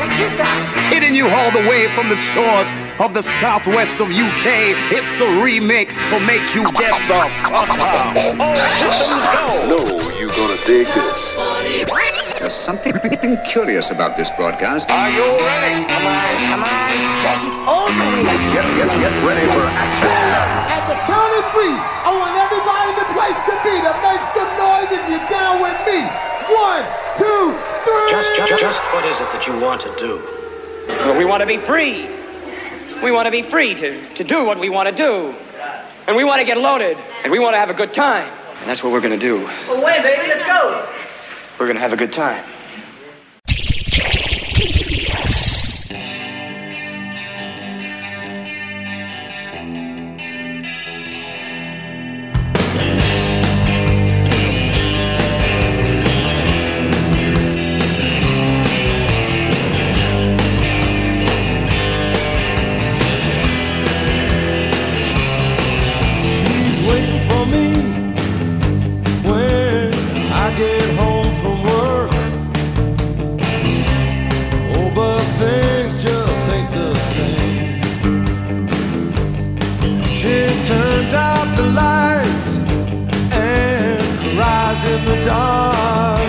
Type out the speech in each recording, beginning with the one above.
check this out. Hitting you all the way from the shores of the southwest of UK. It's the remix to make you get the fuck up. All systems go. know you're gonna dig this. There's something curious about this broadcast. Are you ready? Come on, come on. Get it already. Get, get, get ready for action. At the count of three, I want everybody in the place to be to make some noise if you're down with me. One, two, three. Just, just, just what is it that you want to do? Well, we want to be free. We want to be free to, to do what we want to do. And we want to get loaded. And we want to have a good time. And that's what we're going to do. Well, wait, baby, let's go. We're going to have a good time. Out the lights and rise in the dark.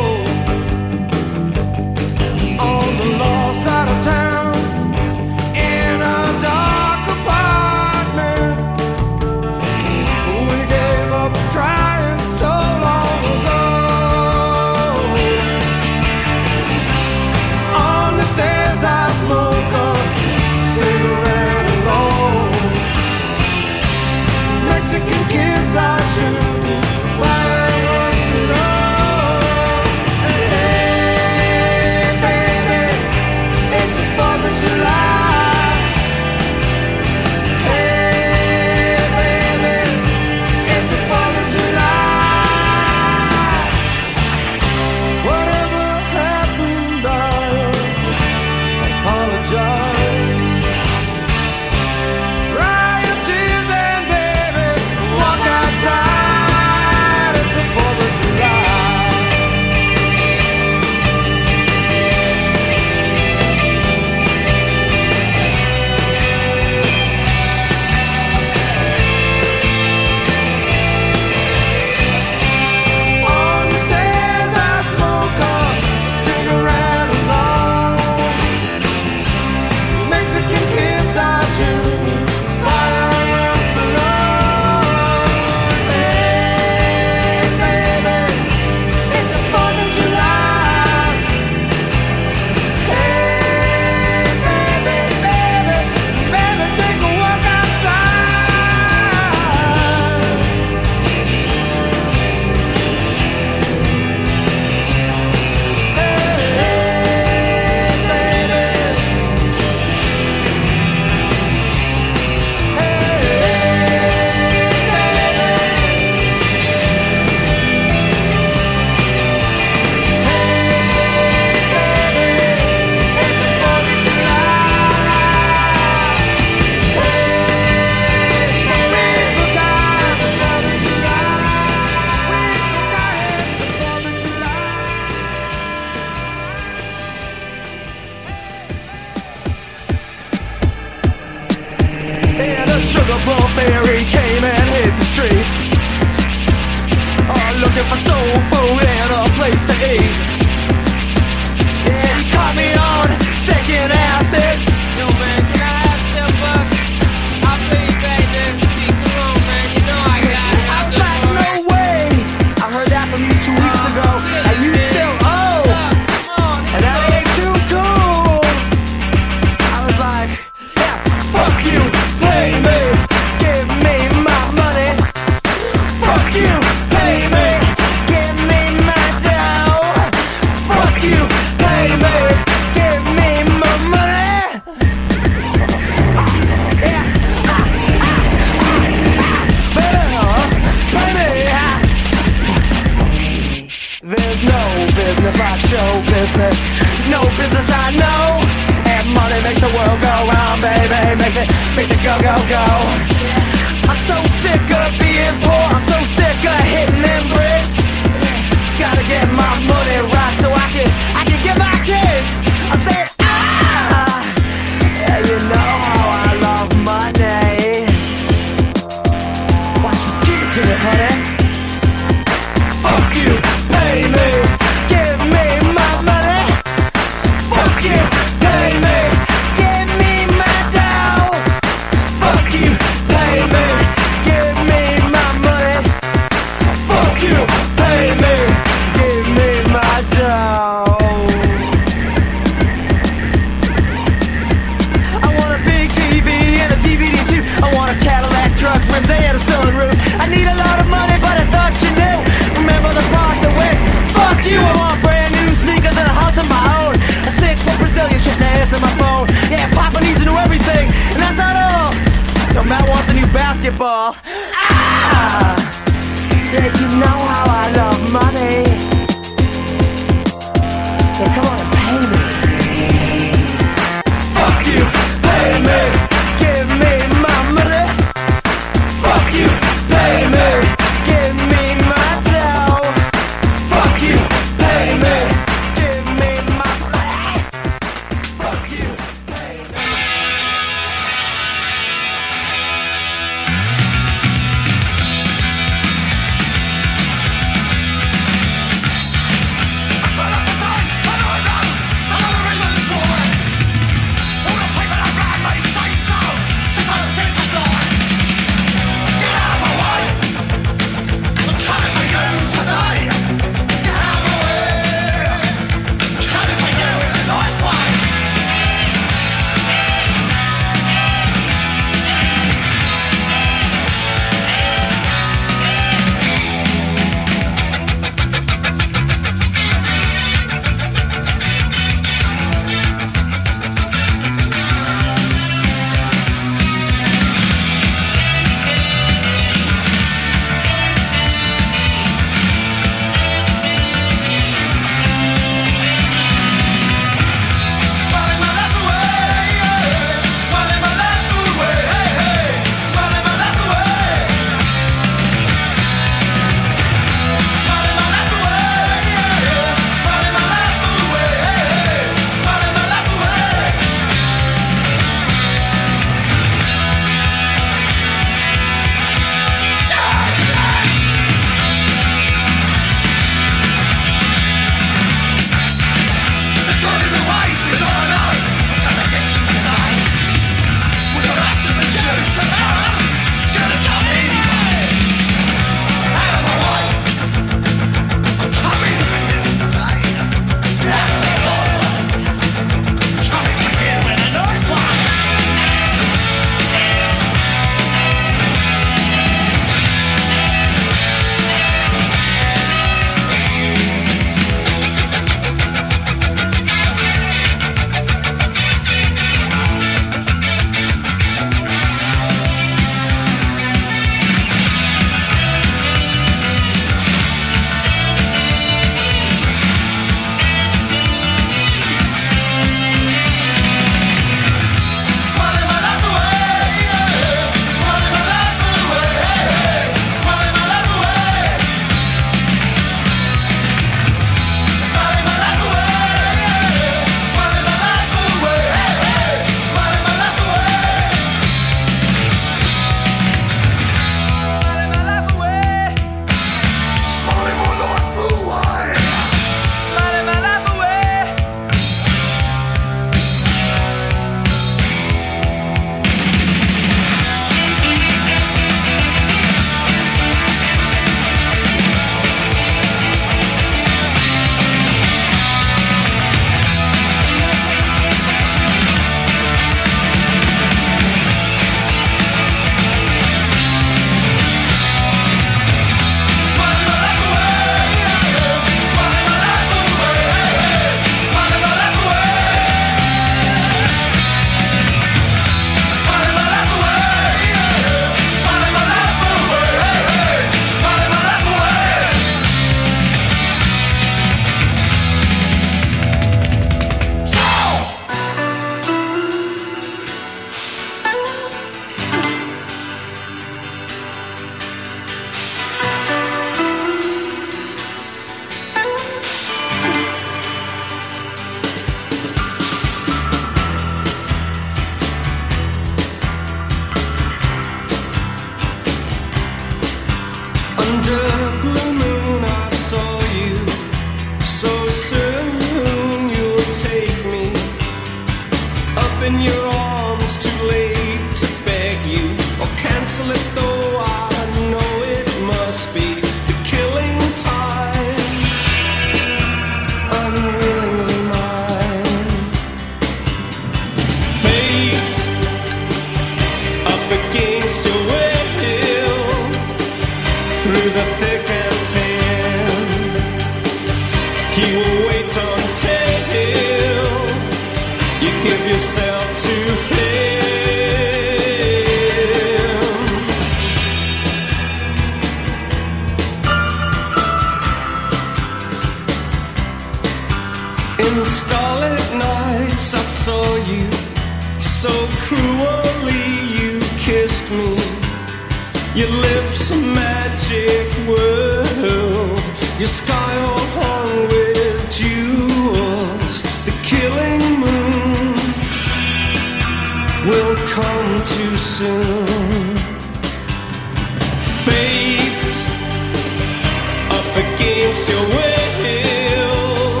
against your will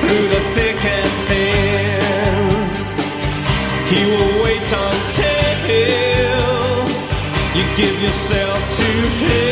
through the thick and thin. He will wait until you give yourself to him.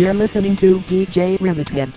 You're listening to DJ Rivethead.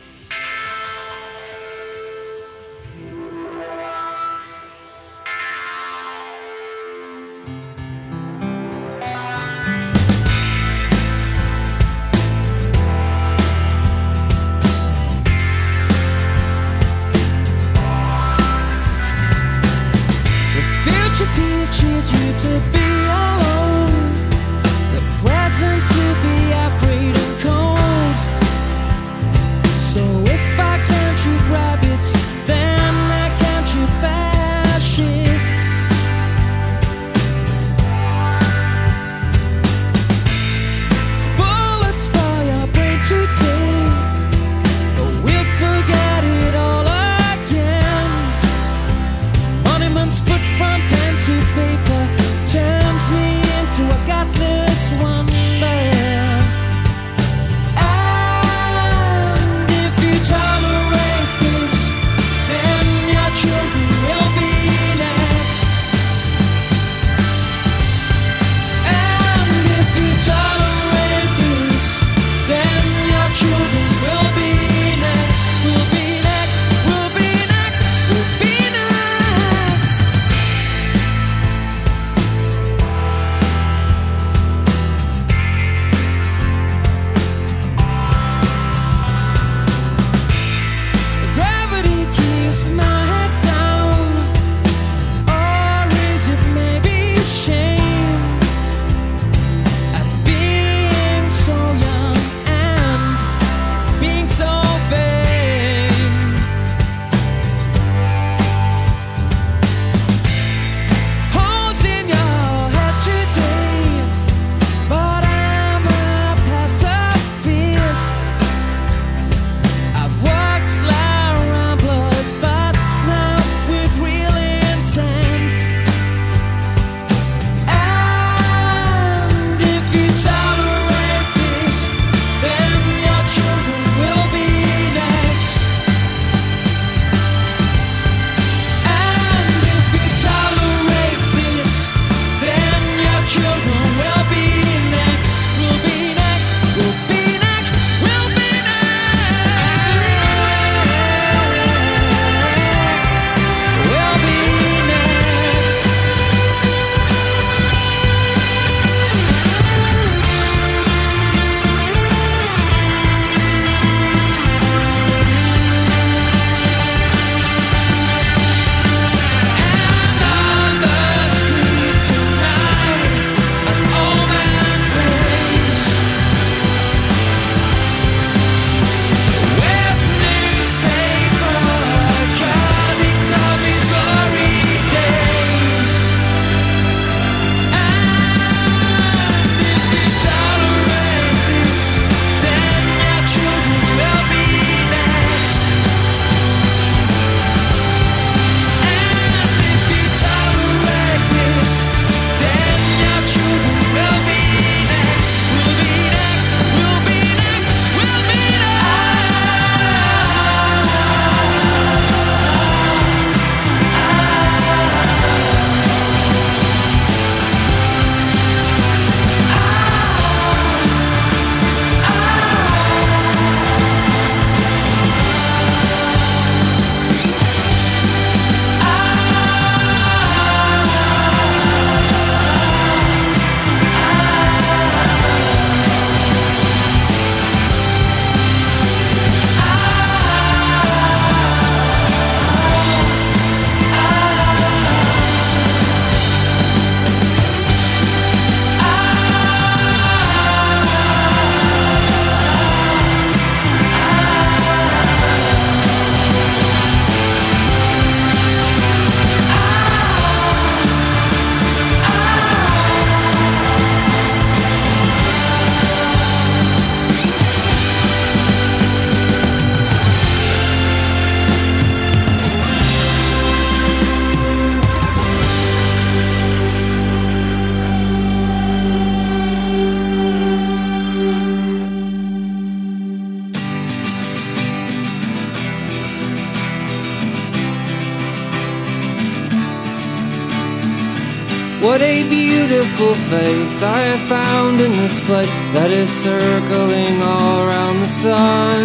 Place that is circling all around the sun.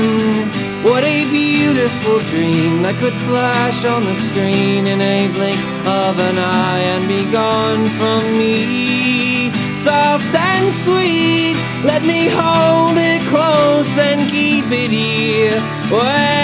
What a beautiful dream that could flash on the screen in a blink of an eye and be gone from me. Soft and sweet, let me hold it close and keep it here with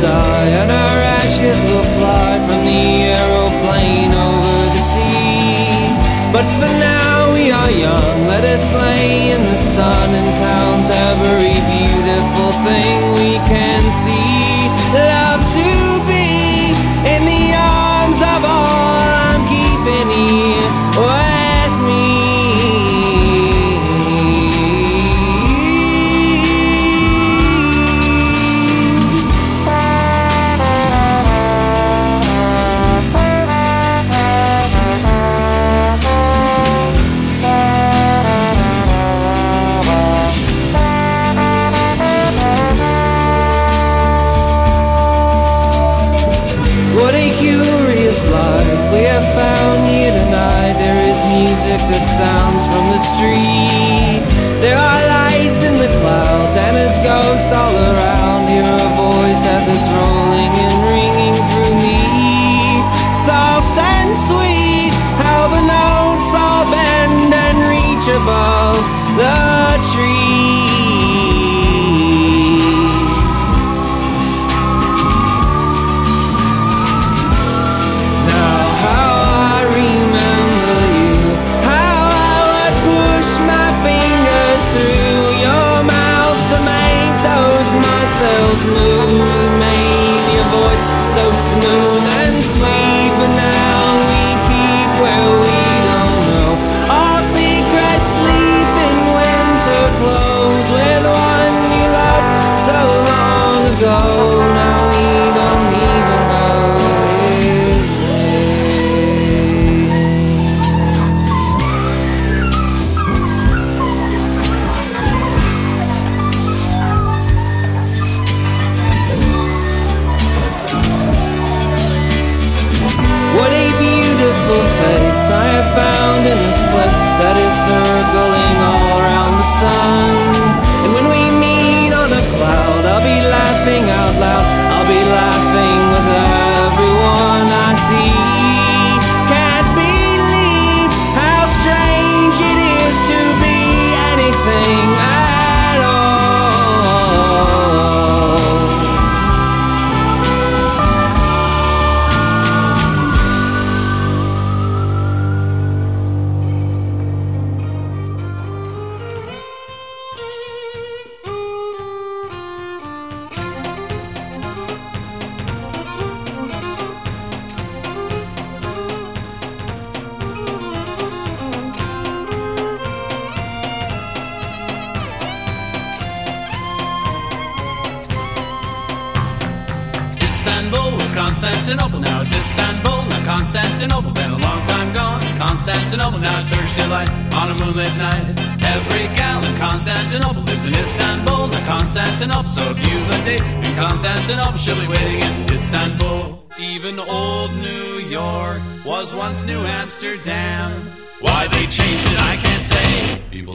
die, and our ashes will fly from the aeroplane over the sea. But for now we are young, let us lay in the sun and count every beautiful thing we can street. There are lights in the clouds and there's ghosts all around. Hear a voice as it's rolling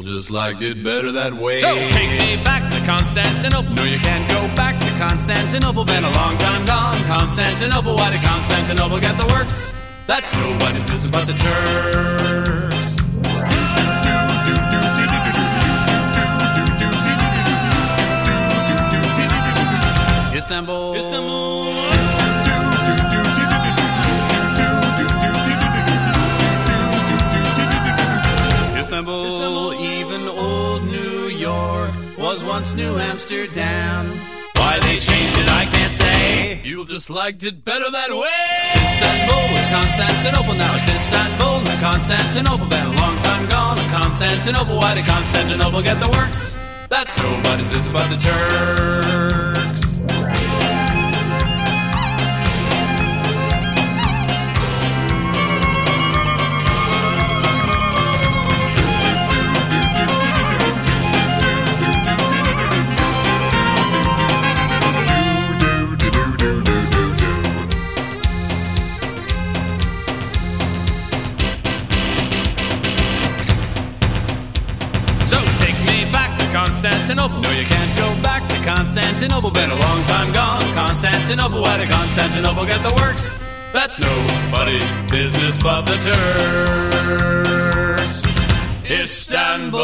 People just liked it better that way. So take me back to Constantinople. No, you can't go back to Constantinople. Been a long time gone. Constantinople. Why did Constantinople get the works? That's nobody's business but the Turks. Istanbul. Istanbul. Istanbul. Was once New Amsterdam. Why they changed it, I can't say. People just liked it better that way. Istanbul was Constantinople, now it's Istanbul, not Constantinople. Been a long time gone, a Constantinople. Why did Constantinople get the works? That's nobody's business but the Turks. Constantinople, been a long time gone. Constantinople, why did Constantinople get the works? That's nobody's business but the Turks. Istanbul.